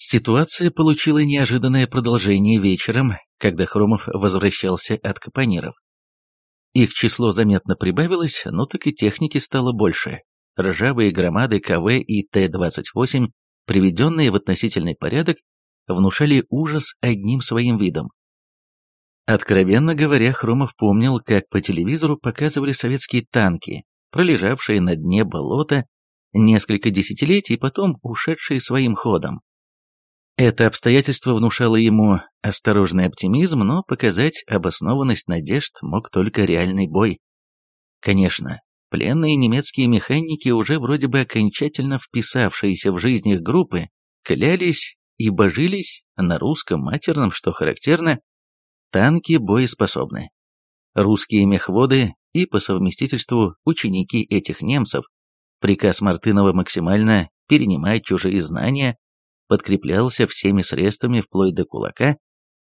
Ситуация получила неожиданное продолжение вечером, когда Хромов возвращался от капониров. Их число заметно прибавилось, но так и техники стало больше. Ржавые громады КВ и Т-28, приведенные в относительный порядок, внушали ужас одним своим видом. Откровенно говоря, Хромов помнил, как по телевизору показывали советские танки, пролежавшие на дне болота несколько десятилетий, потом ушедшие своим ходом. Это обстоятельство внушало ему осторожный оптимизм, но показать обоснованность надежд мог только реальный бой. Конечно, пленные немецкие механики, уже вроде бы окончательно вписавшиеся в жизнь их группы, клялись и божились на русском матерном, что характерно, танки боеспособны. Русские мехводы и по совместительству ученики этих немцев, приказ Мартынова максимально перенимает чужие знания подкреплялся всеми средствами вплоть до кулака,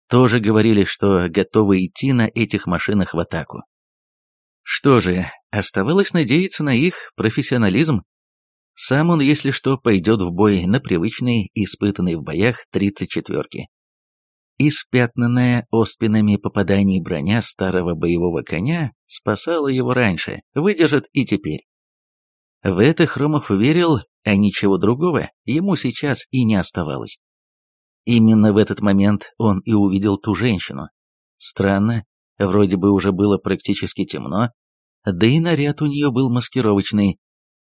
тоже говорили, что готовы идти на этих машинах в атаку. Что же, оставалось надеяться на их профессионализм. Сам он, если что, пойдет в бой на привычной, испытанной в боях 34-ки. Испятнанная оспинами попаданий броня старого боевого коня спасала его раньше, выдержит и теперь. В это Хромов верил, а ничего другого ему сейчас и не оставалось. Именно в этот момент он и увидел ту женщину. Странно, вроде бы уже было практически темно, да и наряд у нее был маскировочный,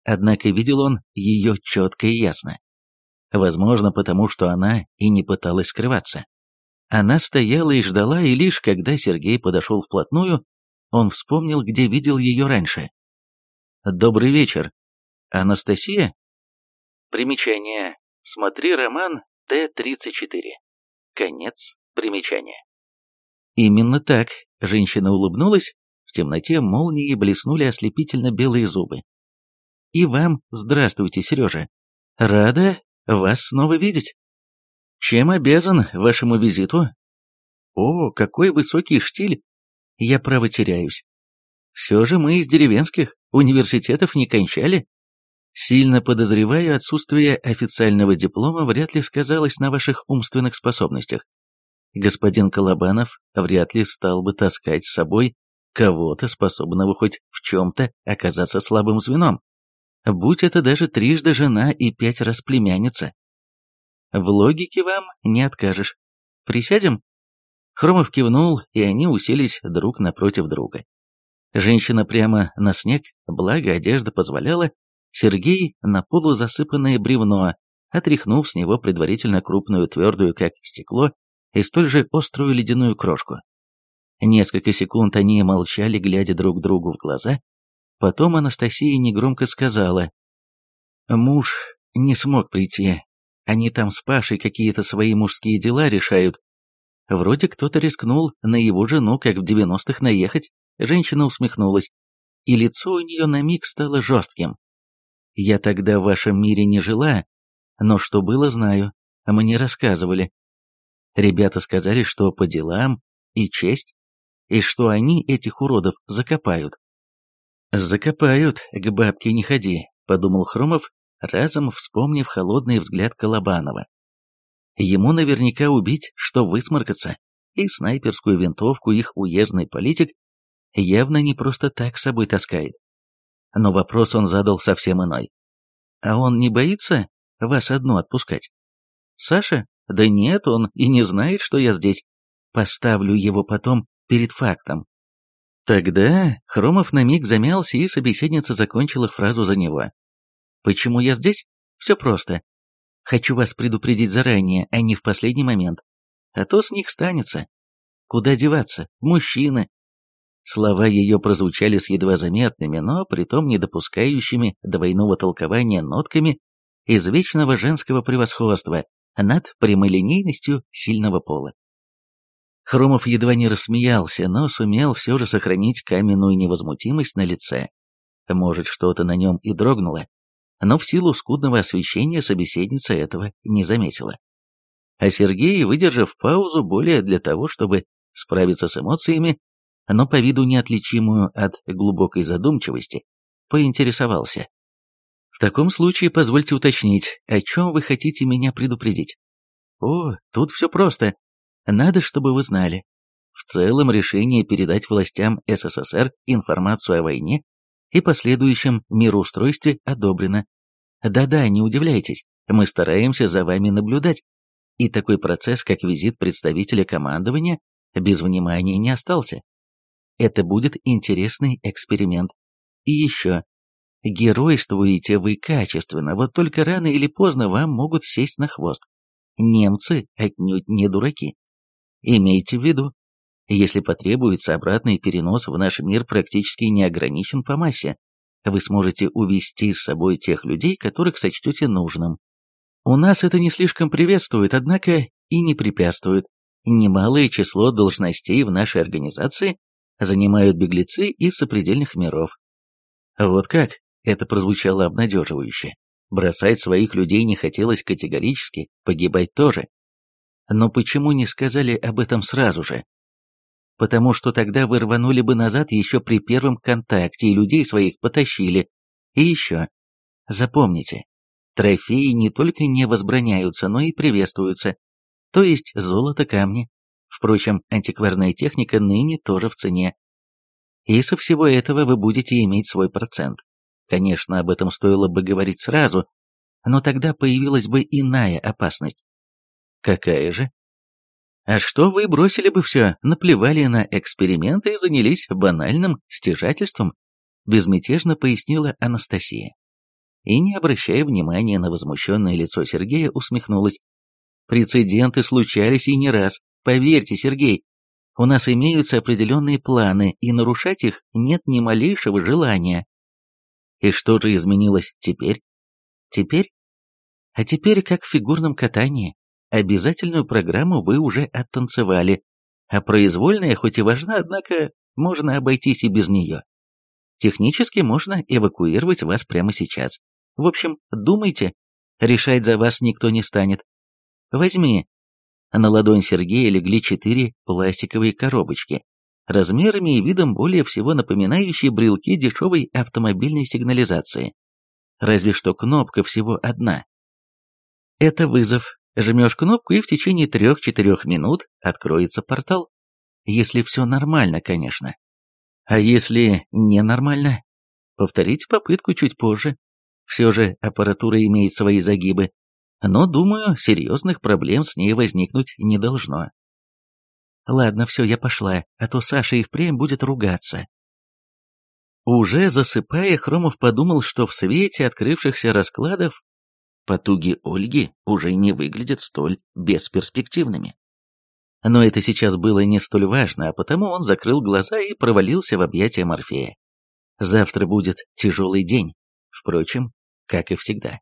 однако видел он ее четко и ясно. Возможно, потому что она и не пыталась скрываться. Она стояла и ждала, и лишь когда Сергей подошел вплотную, он вспомнил, где видел ее раньше. «Добрый вечер. Анастасия?» Примечание. Смотри роман Т-34. Конец примечания. Именно так. Женщина улыбнулась. В темноте молнии блеснули ослепительно белые зубы. И вам здравствуйте, Сережа. Рада вас снова видеть. Чем обязан вашему визиту? О, какой высокий штиль. Я право теряюсь. Все же мы из деревенских, университетов не кончали. Сильно подозреваю отсутствие официального диплома вряд ли сказалось на ваших умственных способностях. Господин Колобанов вряд ли стал бы таскать с собой кого-то, способного хоть в чем-то оказаться слабым звеном. Будь это даже трижды жена и пять раз племянница. В логике вам не откажешь. Присядем?» Хромов кивнул, и они уселись друг напротив друга. Женщина прямо на снег, благо одежда позволяла, Сергей на полузасыпанное бревно, отряхнув с него предварительно крупную твердую, как стекло, и столь же острую ледяную крошку. Несколько секунд они молчали, глядя друг другу в глаза. Потом Анастасия негромко сказала. «Муж не смог прийти. Они там с Пашей какие-то свои мужские дела решают. Вроде кто-то рискнул на его жену, как в девяностых, наехать». Женщина усмехнулась, и лицо у нее на миг стало жестким. Я тогда в вашем мире не жила, но что было, знаю, а мне рассказывали. Ребята сказали, что по делам и честь, и что они этих уродов закопают. «Закопают, к бабке не ходи», — подумал Хромов, разом вспомнив холодный взгляд Колобанова. Ему наверняка убить, что высморкаться, и снайперскую винтовку их уездный политик явно не просто так с собой таскает. Но вопрос он задал совсем иной. «А он не боится вас одну отпускать?» «Саша? Да нет, он и не знает, что я здесь. Поставлю его потом перед фактом». Тогда Хромов на миг замялся, и собеседница закончила фразу за него. «Почему я здесь? Все просто. Хочу вас предупредить заранее, а не в последний момент. А то с них станется. Куда деваться? Мужчины, Слова ее прозвучали с едва заметными, но притом не допускающими двойного толкования нотками из вечного женского превосходства над прямолинейностью сильного пола. Хромов едва не рассмеялся, но сумел все же сохранить каменную невозмутимость на лице. Может, что-то на нем и дрогнуло, но в силу скудного освещения собеседница этого не заметила. А Сергей, выдержав паузу более для того, чтобы справиться с эмоциями, но по виду неотличимую от глубокой задумчивости, поинтересовался. «В таком случае позвольте уточнить, о чем вы хотите меня предупредить?» «О, тут все просто. Надо, чтобы вы знали. В целом решение передать властям СССР информацию о войне и последующем мироустройстве одобрено. Да-да, не удивляйтесь, мы стараемся за вами наблюдать. И такой процесс, как визит представителя командования, без внимания не остался. Это будет интересный эксперимент. И еще. Геройствуете вы качественно, вот только рано или поздно вам могут сесть на хвост. Немцы отнюдь не дураки. Имейте в виду, если потребуется, обратный перенос в наш мир практически не ограничен по массе. Вы сможете увести с собой тех людей, которых сочтете нужным. У нас это не слишком приветствует, однако и не препятствует. Немалое число должностей в нашей организации занимают беглецы из сопредельных миров. Вот как это прозвучало обнадеживающе. Бросать своих людей не хотелось категорически, погибать тоже. Но почему не сказали об этом сразу же? Потому что тогда вы рванули бы назад еще при первом контакте и людей своих потащили. И еще. Запомните, трофеи не только не возбраняются, но и приветствуются. То есть золото, камни, Впрочем, антикварная техника ныне тоже в цене. И со всего этого вы будете иметь свой процент. Конечно, об этом стоило бы говорить сразу, но тогда появилась бы иная опасность. Какая же? А что вы бросили бы все, наплевали на эксперименты и занялись банальным стяжательством? Безмятежно пояснила Анастасия. И не обращая внимания на возмущенное лицо Сергея, усмехнулась. Прецеденты случались и не раз. Поверьте, Сергей, у нас имеются определенные планы, и нарушать их нет ни малейшего желания. И что же изменилось теперь? Теперь? А теперь, как в фигурном катании, обязательную программу вы уже оттанцевали, а произвольная, хоть и важна, однако можно обойтись и без нее. Технически можно эвакуировать вас прямо сейчас. В общем, думайте, решать за вас никто не станет. Возьми на ладонь Сергея легли четыре пластиковые коробочки, размерами и видом более всего напоминающие брелки дешевой автомобильной сигнализации. Разве что кнопка всего одна. Это вызов. Жмешь кнопку, и в течение трех-четырех минут откроется портал. Если все нормально, конечно. А если ненормально? повторить попытку чуть позже. Все же аппаратура имеет свои загибы. Но, думаю, серьезных проблем с ней возникнуть не должно. Ладно, все, я пошла, а то Саша и впрямь будет ругаться. Уже засыпая, Хромов подумал, что в свете открывшихся раскладов потуги Ольги уже не выглядят столь бесперспективными. Но это сейчас было не столь важно, а потому он закрыл глаза и провалился в объятия Морфея. Завтра будет тяжелый день, впрочем, как и всегда.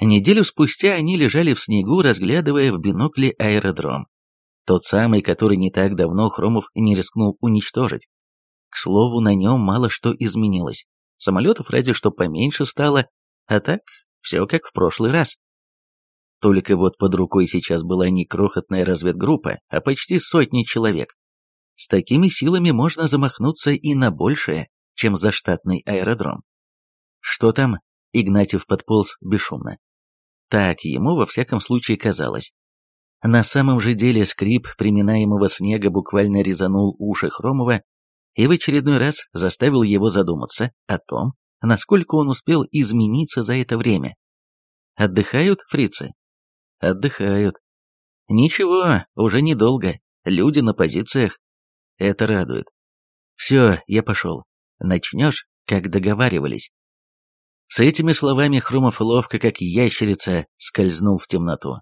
Неделю спустя они лежали в снегу, разглядывая в бинокле аэродром. Тот самый, который не так давно Хромов не рискнул уничтожить. К слову, на нем мало что изменилось. Самолетов ради что поменьше стало, а так все как в прошлый раз. Только вот под рукой сейчас была не крохотная разведгруппа, а почти сотни человек. С такими силами можно замахнуться и на большее, чем за штатный аэродром. Что там? Игнатьев подполз бесшумно. Так, ему во всяком случае казалось. На самом же деле скрип приминаемого снега буквально резанул уши Хромова и в очередной раз заставил его задуматься о том, насколько он успел измениться за это время. Отдыхают фрицы? Отдыхают. Ничего, уже недолго. Люди на позициях. Это радует. Все, я пошел. Начнешь, как договаривались. С этими словами Хромофоловка, как ящерица, скользнул в темноту.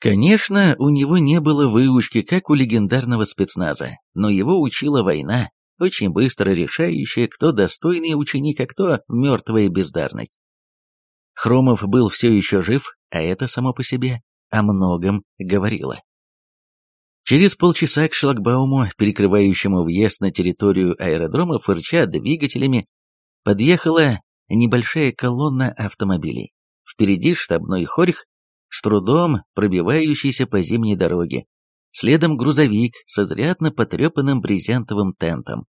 Конечно, у него не было выучки, как у легендарного спецназа, но его учила война, очень быстро решающая, кто достойный ученик, а кто мертвая бездарность. Хромов был все еще жив, а это само по себе о многом говорило. Через полчаса к шлагбауму, перекрывающему въезд на территорию аэродрома, фырча двигателями, подъехала небольшая колонна автомобилей. Впереди штабной хорьх, с трудом пробивающийся по зимней дороге. Следом грузовик с изрядно потрепанным брезентовым тентом.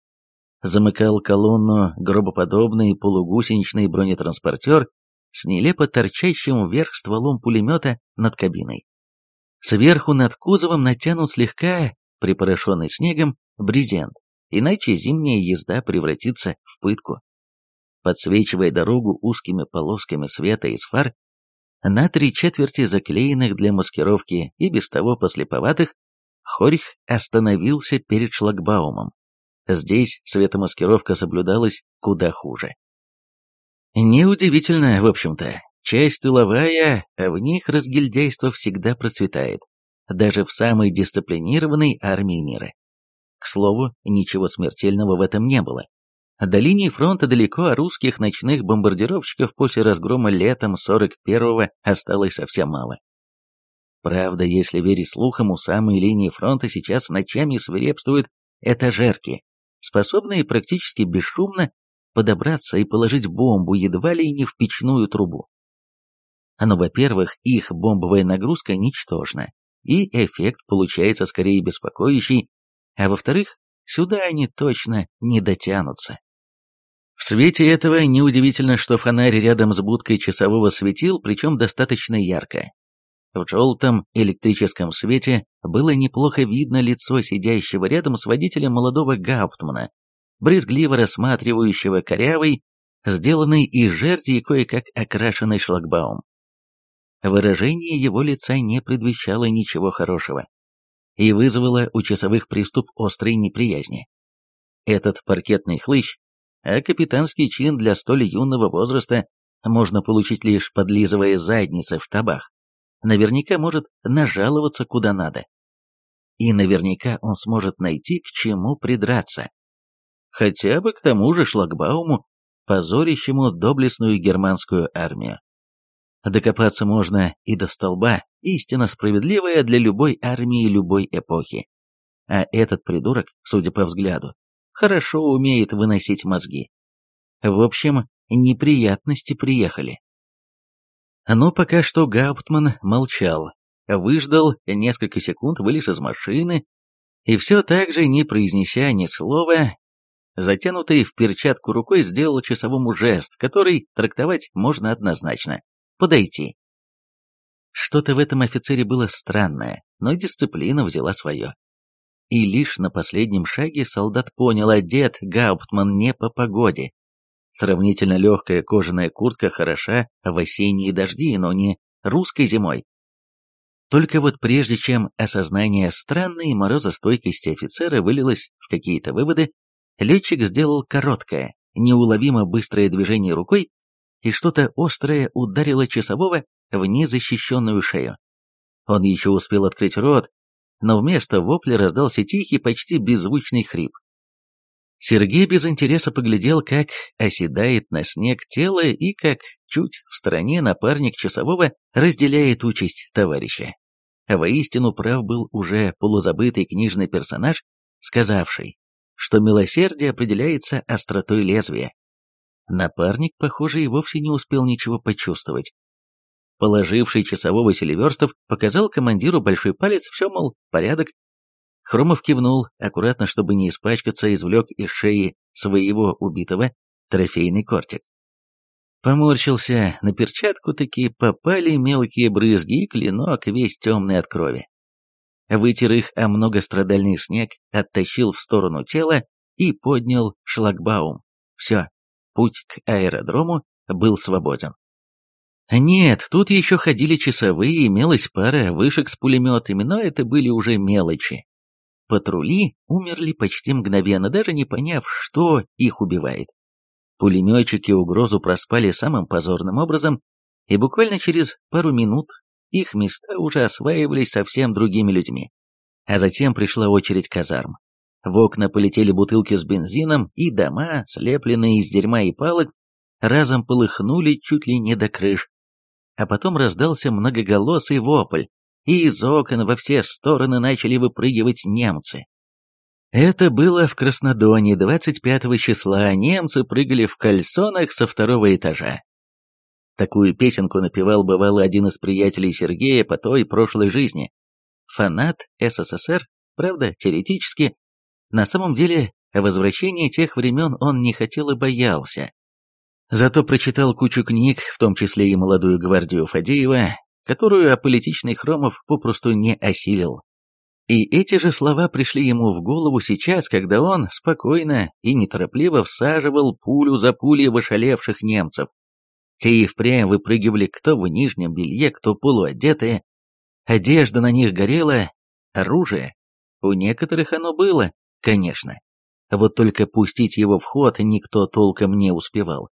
Замыкал колонну гробоподобный полугусеничный бронетранспортер с нелепо торчащим вверх стволом пулемета над кабиной. Сверху над кузовом натянут слегка припорошенный снегом брезент, иначе зимняя езда превратится в пытку подсвечивая дорогу узкими полосками света из фар, на три четверти заклеенных для маскировки и без того послеповатых, Хорих остановился перед шлагбаумом. Здесь светомаскировка соблюдалась куда хуже. Неудивительно, в общем-то. Часть тыловая, а в них разгильдяйство всегда процветает, даже в самой дисциплинированной армии мира. К слову, ничего смертельного в этом не было. До линии фронта далеко, а русских ночных бомбардировщиков после разгрома летом 41-го осталось совсем мало. Правда, если верить слухам, у самой линии фронта сейчас ночами свирепствуют этажерки, способные практически бесшумно подобраться и положить бомбу едва ли не в печную трубу. Но, во-первых, их бомбовая нагрузка ничтожна, и эффект получается скорее беспокоящий, а во-вторых, сюда они точно не дотянутся. В свете этого неудивительно, что фонарь рядом с будкой часового светил, причем достаточно ярко. В желтом электрическом свете было неплохо видно лицо сидящего рядом с водителем молодого Гауптмана, брезгливо рассматривающего корявый, сделанный из жерди и кое-как окрашенный шлагбаум. Выражение его лица не предвещало ничего хорошего и вызвало у часовых приступ острой неприязни. Этот паркетный хлыщ а капитанский чин для столь юного возраста можно получить лишь подлизывая задницы в штабах. Наверняка может нажаловаться куда надо. И наверняка он сможет найти, к чему придраться. Хотя бы к тому же шлагбауму, позорящему доблестную германскую армию. Докопаться можно и до столба, истинно справедливая для любой армии любой эпохи. А этот придурок, судя по взгляду, хорошо умеет выносить мозги. В общем, неприятности приехали. Но пока что Гауптман молчал, выждал несколько секунд, вылез из машины и все так же, не произнеся ни слова, затянутой в перчатку рукой сделал часовому жест, который трактовать можно однозначно — подойти. Что-то в этом офицере было странное, но дисциплина взяла свое и лишь на последнем шаге солдат понял, одет Гауптман не по погоде. Сравнительно легкая кожаная куртка хороша в осенние дожди, но не русской зимой. Только вот прежде чем осознание странной морозостойкости офицера вылилось в какие-то выводы, летчик сделал короткое, неуловимо быстрое движение рукой, и что-то острое ударило часового в незащищенную шею. Он еще успел открыть рот, но вместо вопля раздался тихий, почти беззвучный хрип. Сергей без интереса поглядел, как оседает на снег тело и как чуть в стороне напарник часового разделяет участь товарища. А воистину прав был уже полузабытый книжный персонаж, сказавший, что милосердие определяется остротой лезвия. Напарник, похоже, и вовсе не успел ничего почувствовать. Положивший часового Селиверстов показал командиру большой палец, все, мол, порядок. Хромов кивнул, аккуратно, чтобы не испачкаться, извлек из шеи своего убитого трофейный кортик. Поморщился, на перчатку такие попали мелкие брызги и клинок, весь темный от крови. Вытер их а многострадальный снег, оттащил в сторону тела и поднял шлагбаум. Все, путь к аэродрому был свободен. Нет, тут еще ходили часовые, имелась пара вышек с пулеметами, но это были уже мелочи. Патрули умерли почти мгновенно, даже не поняв, что их убивает. Пулеметчики угрозу проспали самым позорным образом, и буквально через пару минут их места уже осваивались совсем другими людьми. А затем пришла очередь казарм. В окна полетели бутылки с бензином, и дома, слепленные из дерьма и палок, разом полыхнули чуть ли не до крыш, а потом раздался многоголосый вопль, и из окон во все стороны начали выпрыгивать немцы. Это было в Краснодоне 25 числа, а немцы прыгали в кальсонах со второго этажа. Такую песенку напевал бывало один из приятелей Сергея по той прошлой жизни. Фанат СССР, правда, теоретически. На самом деле, возвращение тех времен он не хотел и боялся. Зато прочитал кучу книг, в том числе и «Молодую гвардию Фадеева», которую аполитичный Хромов попросту не осилил. И эти же слова пришли ему в голову сейчас, когда он спокойно и неторопливо всаживал пулю за пулей в немцев. Те и впрямь выпрыгивали кто в нижнем белье, кто полуодетые. Одежда на них горела, оружие. У некоторых оно было, конечно. Вот только пустить его в ход никто толком не успевал.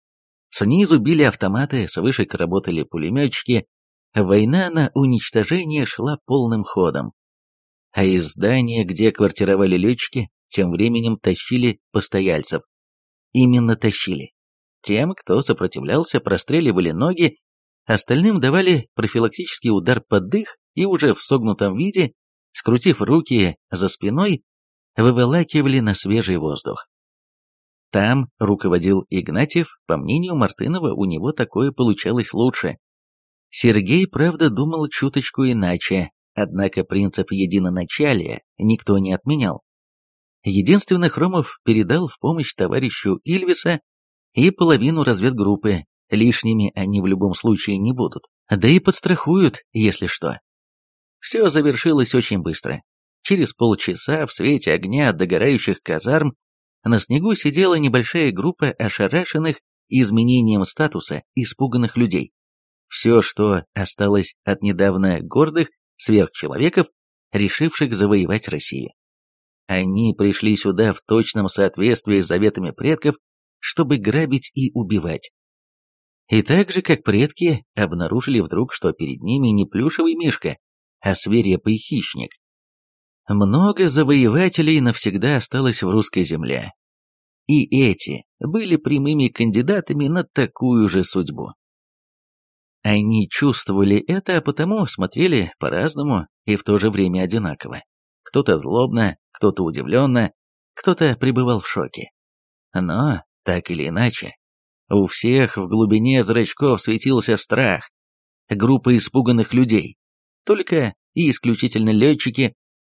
Снизу били автоматы, свыше работали пулеметчики. Война на уничтожение шла полным ходом. А из здания, где квартировали летчики, тем временем тащили постояльцев. Именно тащили. Тем, кто сопротивлялся, простреливали ноги, остальным давали профилактический удар под дых и уже в согнутом виде, скрутив руки за спиной, выволакивали на свежий воздух. Там руководил Игнатьев, по мнению Мартынова, у него такое получалось лучше. Сергей, правда, думал чуточку иначе, однако принцип единоначалия никто не отменял. Единственно, Хромов передал в помощь товарищу Ильвиса и половину разведгруппы, лишними они в любом случае не будут, да и подстрахуют, если что. Все завершилось очень быстро. Через полчаса в свете огня от догорающих казарм на снегу сидела небольшая группа ошарашенных изменением статуса испуганных людей. Все, что осталось от недавно гордых сверхчеловеков, решивших завоевать Россию. Они пришли сюда в точном соответствии с заветами предков, чтобы грабить и убивать. И так же, как предки, обнаружили вдруг, что перед ними не плюшевый мишка, а свирепый хищник. Много завоевателей навсегда осталось в русской земле. И эти были прямыми кандидатами на такую же судьбу. Они чувствовали это, а потому смотрели по-разному и в то же время одинаково. Кто-то злобно, кто-то удивленно, кто-то пребывал в шоке. Но, так или иначе, у всех в глубине зрачков светился страх. Группа испуганных людей. Только и исключительно летчики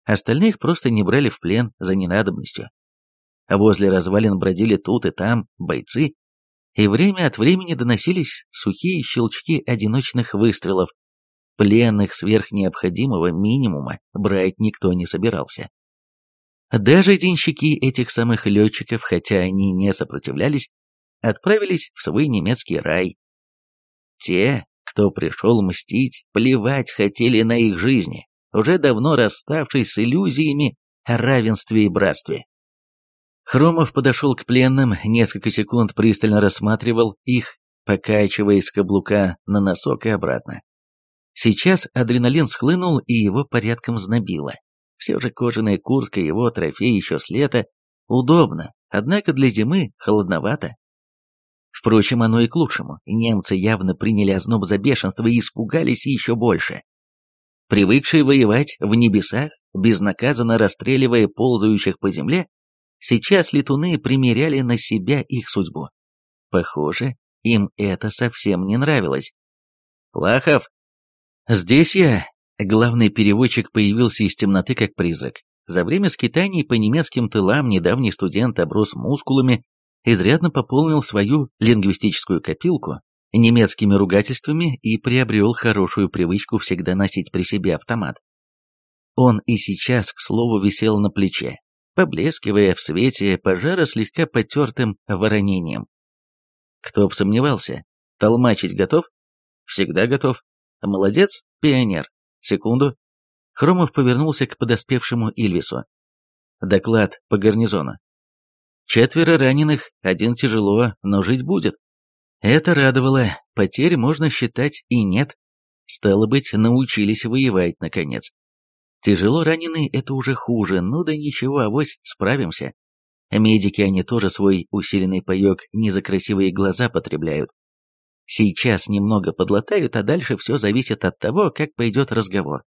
Остальных просто не брали в плен за ненадобностью. А возле развалин бродили тут и там бойцы, и время от времени доносились сухие щелчки одиночных выстрелов. Пленных сверх необходимого минимума брать никто не собирался. Даже денщики этих самых летчиков, хотя они не сопротивлялись, отправились в свой немецкий рай. Те, кто пришел мстить, плевать хотели на их жизни, уже давно расставшись с иллюзиями о равенстве и братстве. Хромов подошел к пленным, несколько секунд пристально рассматривал их, покачивая с каблука на носок и обратно. Сейчас адреналин схлынул и его порядком знобило. Все же кожаная куртка его трофей еще с лета. Удобно, однако для зимы холодновато. Впрочем, оно и к лучшему. Немцы явно приняли озноб за бешенство и испугались еще больше привыкшие воевать в небесах, безнаказанно расстреливая ползающих по земле, сейчас летуны примеряли на себя их судьбу. Похоже, им это совсем не нравилось. «Лахов!» «Здесь я!» Главный переводчик появился из темноты как призрак. За время скитаний по немецким тылам недавний студент оброс мускулами, изрядно пополнил свою лингвистическую копилку немецкими ругательствами и приобрел хорошую привычку всегда носить при себе автомат. Он и сейчас, к слову, висел на плече, поблескивая в свете пожара слегка потертым воронением. Кто б сомневался, толмачить готов? Всегда готов. Молодец, пионер. Секунду. Хромов повернулся к подоспевшему Ильвису. Доклад по гарнизону. Четверо раненых, один тяжело, но жить будет. Это радовало, потерь можно считать и нет. Стало быть, научились воевать наконец. Тяжело раненые — это уже хуже, но да ничего, авось справимся. Медики, они тоже свой усиленный паёк не за красивые глаза потребляют. Сейчас немного подлатают, а дальше все зависит от того, как пойдет разговор.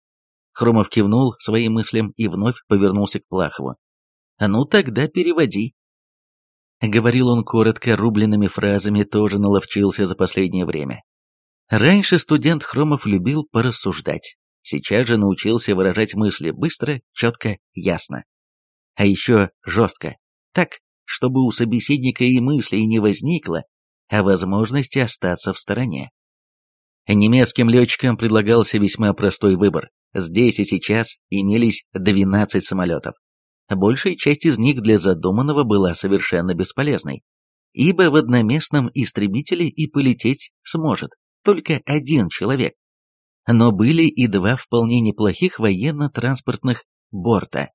Хромов кивнул своим мыслям и вновь повернулся к Плахову. «А «Ну тогда переводи». Говорил он коротко, рубленными фразами, тоже наловчился за последнее время. Раньше студент Хромов любил порассуждать. Сейчас же научился выражать мысли быстро, четко, ясно. А еще жестко. Так, чтобы у собеседника и мысли не возникло, а возможности остаться в стороне. Немецким летчикам предлагался весьма простой выбор. Здесь и сейчас имелись 12 самолетов. Большая часть из них для задуманного была совершенно бесполезной, ибо в одноместном истребителе и полететь сможет только один человек. Но были и два вполне неплохих военно-транспортных борта.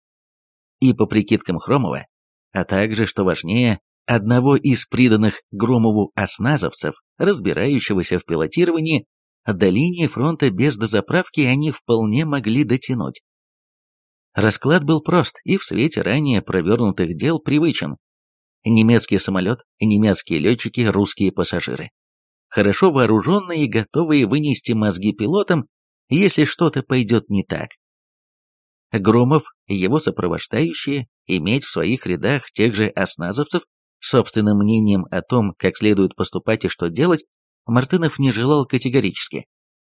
И по прикидкам Хромова, а также, что важнее, одного из приданных Громову осназовцев, разбирающегося в пилотировании, до линии фронта без дозаправки они вполне могли дотянуть. Расклад был прост и в свете ранее провернутых дел привычен. Немецкий самолет, немецкие летчики, русские пассажиры. Хорошо вооруженные и готовые вынести мозги пилотам, если что-то пойдет не так. Громов и его сопровождающие иметь в своих рядах тех же осназовцев собственным мнением о том, как следует поступать и что делать, Мартынов не желал категорически.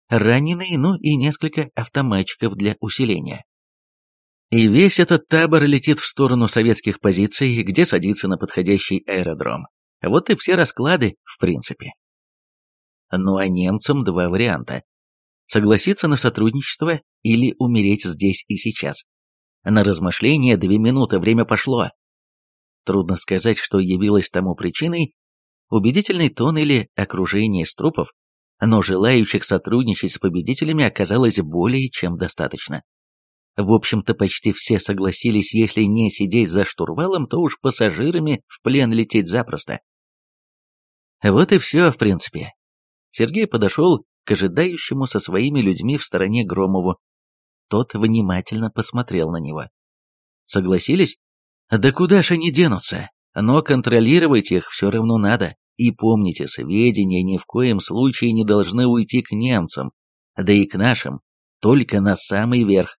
Раненые, ну и несколько автоматчиков для усиления. И весь этот табор летит в сторону советских позиций, где садится на подходящий аэродром. Вот и все расклады, в принципе. Ну а немцам два варианта. Согласиться на сотрудничество или умереть здесь и сейчас. На размышление две минуты, время пошло. Трудно сказать, что явилось тому причиной, убедительный тон или окружение из трупов, но желающих сотрудничать с победителями оказалось более чем достаточно. В общем-то, почти все согласились, если не сидеть за штурвалом, то уж пассажирами в плен лететь запросто. Вот и все, в принципе. Сергей подошел к ожидающему со своими людьми в стороне Громову. Тот внимательно посмотрел на него. Согласились? Да куда ж они денутся? Но контролировать их все равно надо. И помните, сведения ни в коем случае не должны уйти к немцам, да и к нашим, только на самый верх.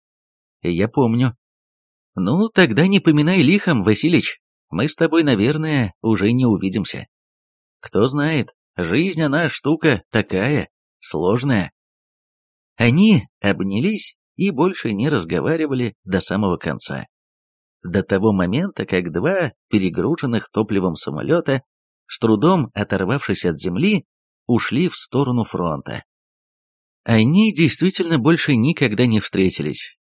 Э, я помню. Ну, тогда не поминай лихом, Василич. Мы с тобой, наверное, уже не увидимся. Кто знает, жизнь она штука такая, сложная. Они обнялись и больше не разговаривали до самого конца. До того момента, как два перегруженных топливом самолета, с трудом оторвавшись от земли, ушли в сторону фронта. Они действительно больше никогда не встретились,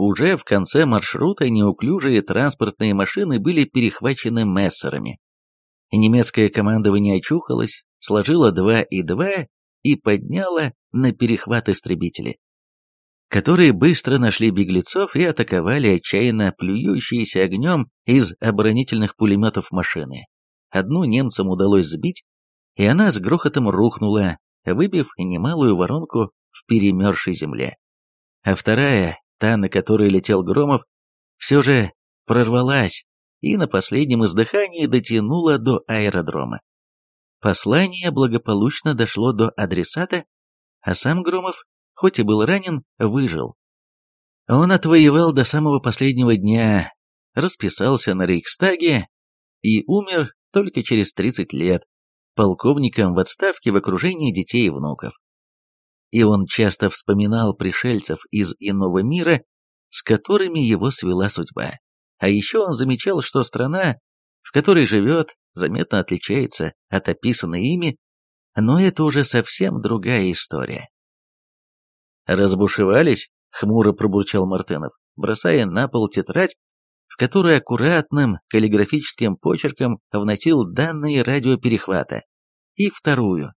уже в конце маршрута неуклюжие транспортные машины были перехвачены мессерами. Немецкое командование очухалось, сложило два и два и подняло на перехват истребители, которые быстро нашли беглецов и атаковали отчаянно плюющиеся огнем из оборонительных пулеметов машины. Одну немцам удалось сбить, и она с грохотом рухнула, выбив немалую воронку в перемерзшей земле. А вторая та, на которой летел Громов, все же прорвалась и на последнем издыхании дотянула до аэродрома. Послание благополучно дошло до адресата, а сам Громов, хоть и был ранен, выжил. Он отвоевал до самого последнего дня, расписался на Рейхстаге и умер только через 30 лет, полковником в отставке в окружении детей и внуков и он часто вспоминал пришельцев из иного мира, с которыми его свела судьба. А еще он замечал, что страна, в которой живет, заметно отличается от описанной ими, но это уже совсем другая история. «Разбушевались?» — хмуро пробурчал Мартынов, бросая на пол тетрадь, в которой аккуратным каллиграфическим почерком вносил данные радиоперехвата, и вторую,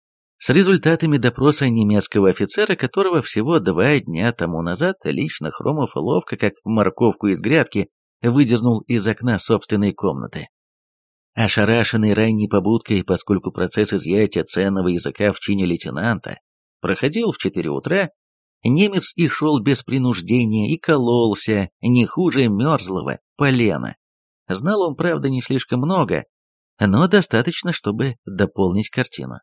с результатами допроса немецкого офицера, которого всего два дня тому назад лично Хромов ловко, как морковку из грядки, выдернул из окна собственной комнаты. Ошарашенный ранней побудкой, поскольку процесс изъятия ценного языка в чине лейтенанта проходил в четыре утра, немец и шел без принуждения и кололся, не хуже мерзлого полена. Знал он, правда, не слишком много, но достаточно, чтобы дополнить картину.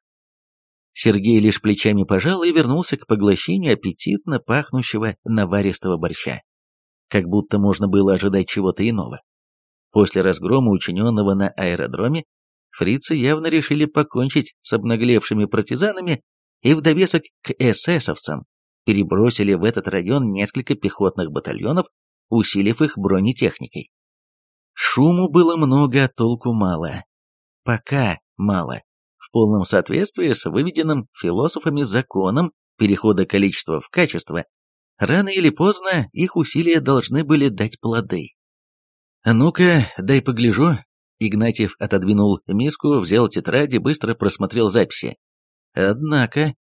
Сергей лишь плечами пожал и вернулся к поглощению аппетитно пахнущего наваристого борща. Как будто можно было ожидать чего-то иного. После разгрома, учиненного на аэродроме, фрицы явно решили покончить с обнаглевшими партизанами и в довесок к эсэсовцам перебросили в этот район несколько пехотных батальонов, усилив их бронетехникой. Шуму было много, а толку мало. Пока мало в полном соответствии с выведенным философами законом перехода количества в качество, рано или поздно их усилия должны были дать плоды. «Ну-ка, дай погляжу». Игнатьев отодвинул миску, взял тетради, быстро просмотрел записи. «Однако...»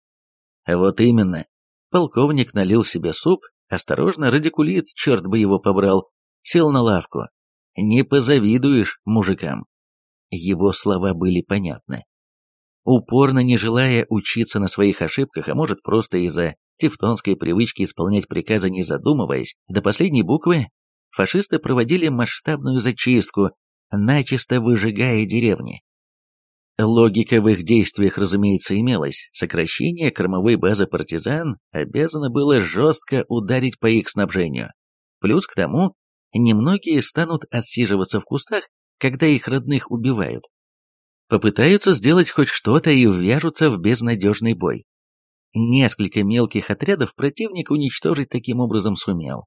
«Вот именно». Полковник налил себе суп, осторожно радикулит, черт бы его побрал, сел на лавку. «Не позавидуешь мужикам». Его слова были понятны упорно не желая учиться на своих ошибках, а может просто из-за тевтонской привычки исполнять приказы не задумываясь, до последней буквы, фашисты проводили масштабную зачистку, начисто выжигая деревни. Логика в их действиях, разумеется, имелась. Сокращение кормовой базы партизан обязано было жестко ударить по их снабжению. Плюс к тому, немногие станут отсиживаться в кустах, когда их родных убивают попытаются сделать хоть что-то и ввяжутся в безнадежный бой. Несколько мелких отрядов противник уничтожить таким образом сумел,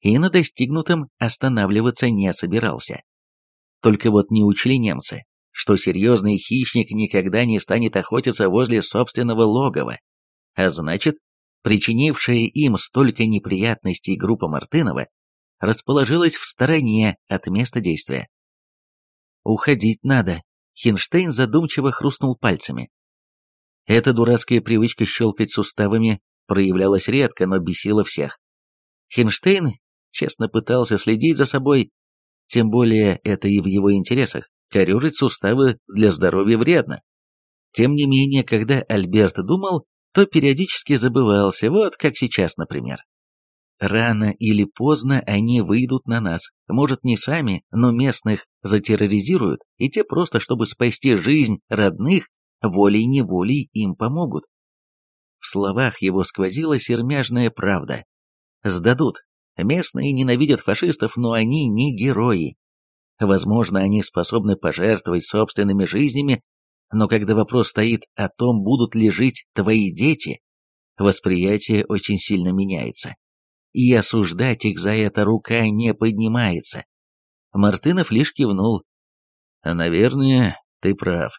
и на достигнутом останавливаться не собирался. Только вот не учли немцы, что серьезный хищник никогда не станет охотиться возле собственного логова, а значит, причинившая им столько неприятностей группа Мартынова расположилась в стороне от места действия. «Уходить надо», Хинштейн задумчиво хрустнул пальцами. Эта дурацкая привычка щелкать суставами проявлялась редко, но бесила всех. Хинштейн честно пытался следить за собой, тем более это и в его интересах, корежить суставы для здоровья вредно. Тем не менее, когда Альберт думал, то периодически забывался, вот как сейчас, например. Рано или поздно они выйдут на нас. Может, не сами, но местных затерроризируют, и те просто, чтобы спасти жизнь родных, волей-неволей им помогут. В словах его сквозила сермяжная правда. Сдадут. Местные ненавидят фашистов, но они не герои. Возможно, они способны пожертвовать собственными жизнями, но когда вопрос стоит о том, будут ли жить твои дети, восприятие очень сильно меняется и осуждать их за это рука не поднимается. Мартынов лишь кивнул. Наверное, ты прав.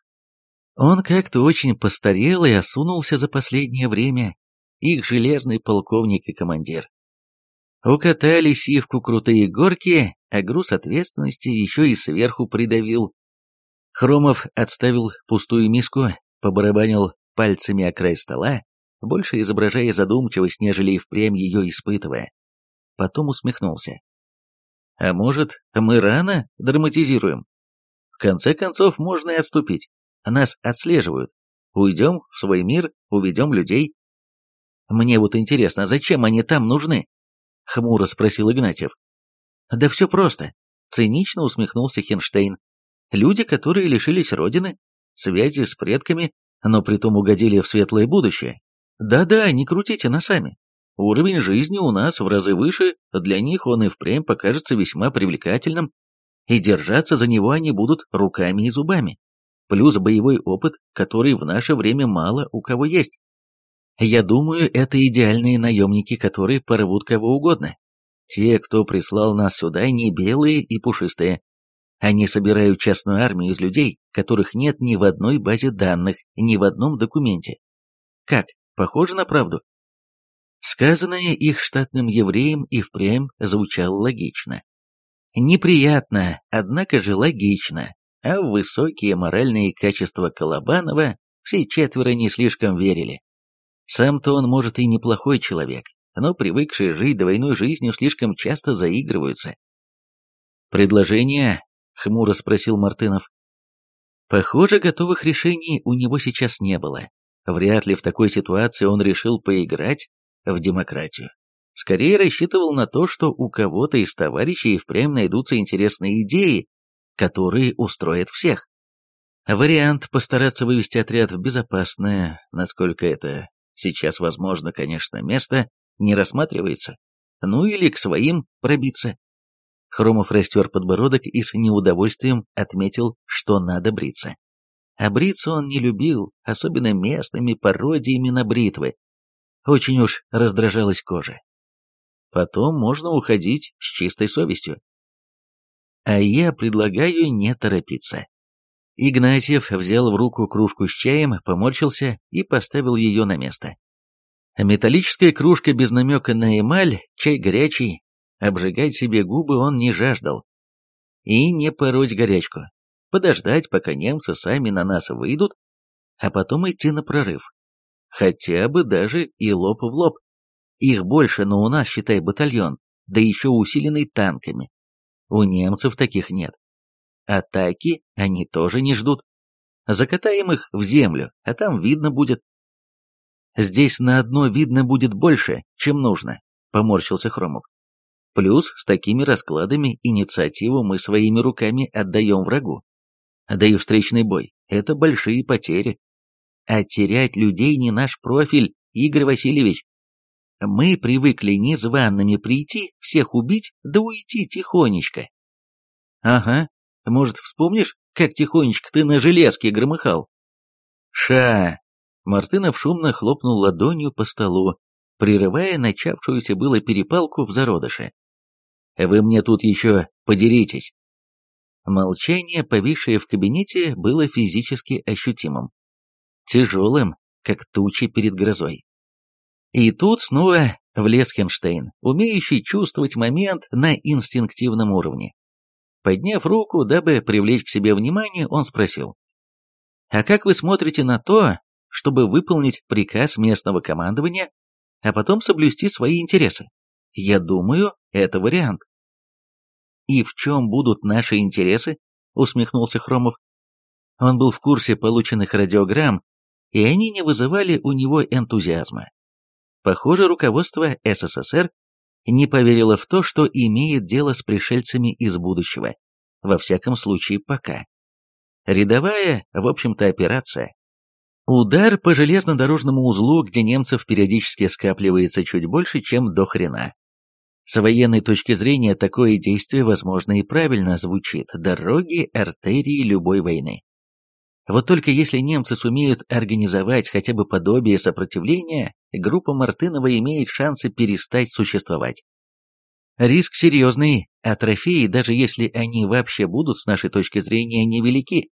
Он как-то очень постарел и осунулся за последнее время, их железный полковник и командир. Укатали сивку крутые горки, а груз ответственности еще и сверху придавил. Хромов отставил пустую миску, побарабанил пальцами о край стола, больше изображая задумчивость, нежели и впрямь ее испытывая. Потом усмехнулся. «А может, мы рано драматизируем? В конце концов, можно и отступить. Нас отслеживают. Уйдем в свой мир, уведем людей». «Мне вот интересно, зачем они там нужны?» — хмуро спросил Игнатьев. «Да все просто», — цинично усмехнулся Хинштейн. «Люди, которые лишились родины, связи с предками, но притом угодили в светлое будущее, да-да, не крутите носами. Уровень жизни у нас в разы выше, для них он и впрямь покажется весьма привлекательным, и держаться за него они будут руками и зубами. Плюс боевой опыт, который в наше время мало у кого есть. Я думаю, это идеальные наемники, которые порвут кого угодно. Те, кто прислал нас сюда, не белые и пушистые. Они собирают частную армию из людей, которых нет ни в одной базе данных, ни в одном документе. Как? похоже на правду. Сказанное их штатным евреем и впрямь звучало логично. Неприятно, однако же логично, а в высокие моральные качества Колобанова все четверо не слишком верили. Сам-то он, может, и неплохой человек, но привыкшие жить двойной жизнью слишком часто заигрываются. «Предложение?» — хмуро спросил Мартынов. Похоже, готовых решений у него сейчас не было, Вряд ли в такой ситуации он решил поиграть в демократию. Скорее рассчитывал на то, что у кого-то из товарищей впрямь найдутся интересные идеи, которые устроят всех. Вариант постараться вывести отряд в безопасное, насколько это сейчас возможно, конечно, место, не рассматривается. Ну или к своим пробиться. Хромов растер подбородок и с неудовольствием отметил, что надо бриться. А бриться он не любил, особенно местными пародиями на бритвы. Очень уж раздражалась кожа. Потом можно уходить с чистой совестью. А я предлагаю не торопиться. Игнатьев взял в руку кружку с чаем, поморщился и поставил ее на место. Металлическая кружка без намека на эмаль, чай горячий, обжигать себе губы он не жаждал. И не пороть горячку, подождать, пока немцы сами на нас выйдут, а потом идти на прорыв. Хотя бы даже и лоб в лоб. Их больше, но у нас, считай, батальон, да еще усиленный танками. У немцев таких нет. Атаки они тоже не ждут. Закатаем их в землю, а там видно будет. Здесь на одно видно будет больше, чем нужно, поморщился Хромов. Плюс с такими раскладами инициативу мы своими руками отдаем врагу да и встречный бой. Это большие потери. А терять людей не наш профиль, Игорь Васильевич. Мы привыкли незваными прийти, всех убить, да уйти тихонечко. Ага, может, вспомнишь, как тихонечко ты на железке громыхал? Ша! Мартынов шумно хлопнул ладонью по столу, прерывая начавшуюся было перепалку в зародыше. Вы мне тут еще подеритесь. Молчание, повисшее в кабинете, было физически ощутимым. Тяжелым, как тучи перед грозой. И тут снова влез Хенштейн, умеющий чувствовать момент на инстинктивном уровне. Подняв руку, дабы привлечь к себе внимание, он спросил. «А как вы смотрите на то, чтобы выполнить приказ местного командования, а потом соблюсти свои интересы? Я думаю, это вариант» и в чем будут наши интересы?» — усмехнулся Хромов. Он был в курсе полученных радиограмм, и они не вызывали у него энтузиазма. Похоже, руководство СССР не поверило в то, что имеет дело с пришельцами из будущего. Во всяком случае, пока. Рядовая, в общем-то, операция. Удар по железнодорожному узлу, где немцев периодически скапливается чуть больше, чем до хрена. С военной точки зрения такое действие возможно и правильно звучит «дороги, артерии любой войны». Вот только если немцы сумеют организовать хотя бы подобие сопротивления, группа Мартынова имеет шансы перестать существовать. Риск серьезный, а трофеи, даже если они вообще будут с нашей точки зрения невелики,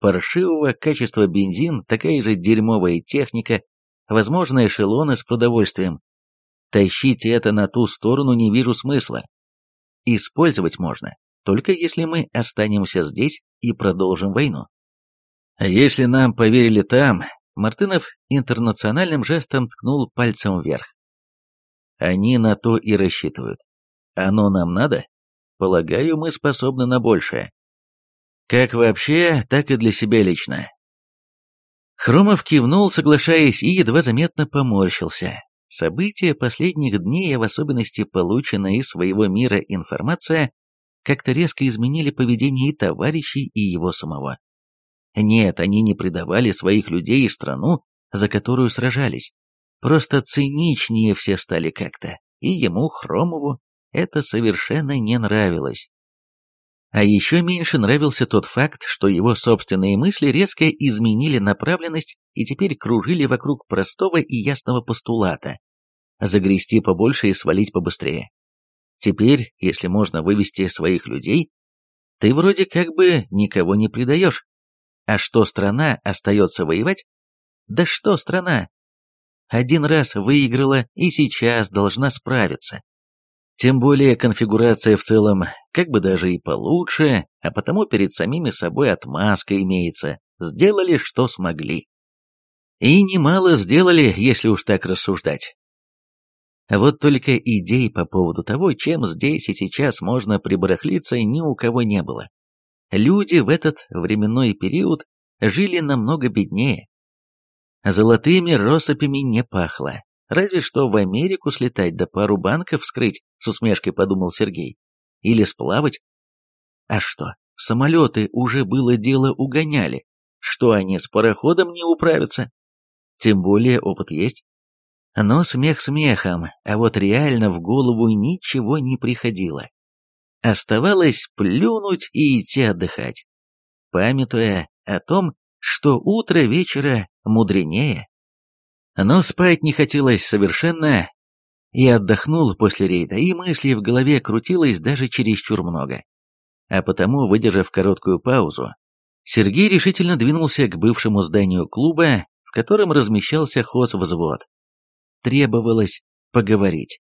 паршивого качества бензин, такая же дерьмовая техника, возможно, эшелоны с продовольствием, Тащите это на ту сторону не вижу смысла. Использовать можно, только если мы останемся здесь и продолжим войну. А Если нам поверили там, Мартынов интернациональным жестом ткнул пальцем вверх. Они на то и рассчитывают. Оно нам надо? Полагаю, мы способны на большее. Как вообще, так и для себя лично. Хромов кивнул, соглашаясь, и едва заметно поморщился. События последних дней, в особенности полученная из своего мира информация, как-то резко изменили поведение и товарищей, и его самого. Нет, они не предавали своих людей и страну, за которую сражались. Просто циничнее все стали как-то, и ему, Хромову, это совершенно не нравилось. А еще меньше нравился тот факт, что его собственные мысли резко изменили направленность и теперь кружили вокруг простого и ясного постулата – загрести побольше и свалить побыстрее. Теперь, если можно вывести своих людей, ты вроде как бы никого не предаешь. А что страна остается воевать? Да что страна? Один раз выиграла и сейчас должна справиться. Тем более конфигурация в целом как бы даже и получше, а потому перед самими собой отмазка имеется. Сделали, что смогли и немало сделали, если уж так рассуждать. А вот только идей по поводу того, чем здесь и сейчас можно прибарахлиться, ни у кого не было. Люди в этот временной период жили намного беднее. Золотыми россыпями не пахло. Разве что в Америку слетать да пару банков вскрыть, с усмешкой подумал Сергей. Или сплавать. А что, самолеты уже было дело угоняли. Что они с пароходом не управятся? Тем более опыт есть. Но смех смехом, а вот реально в голову ничего не приходило. Оставалось плюнуть и идти отдыхать, памятуя о том, что утро вечера мудренее. Но спать не хотелось совершенно. Я отдохнул после рейда, и мыслей в голове крутилось даже чересчур много. А потому, выдержав короткую паузу, Сергей решительно двинулся к бывшему зданию клуба, в котором размещался хозвзвод. Требовалось поговорить.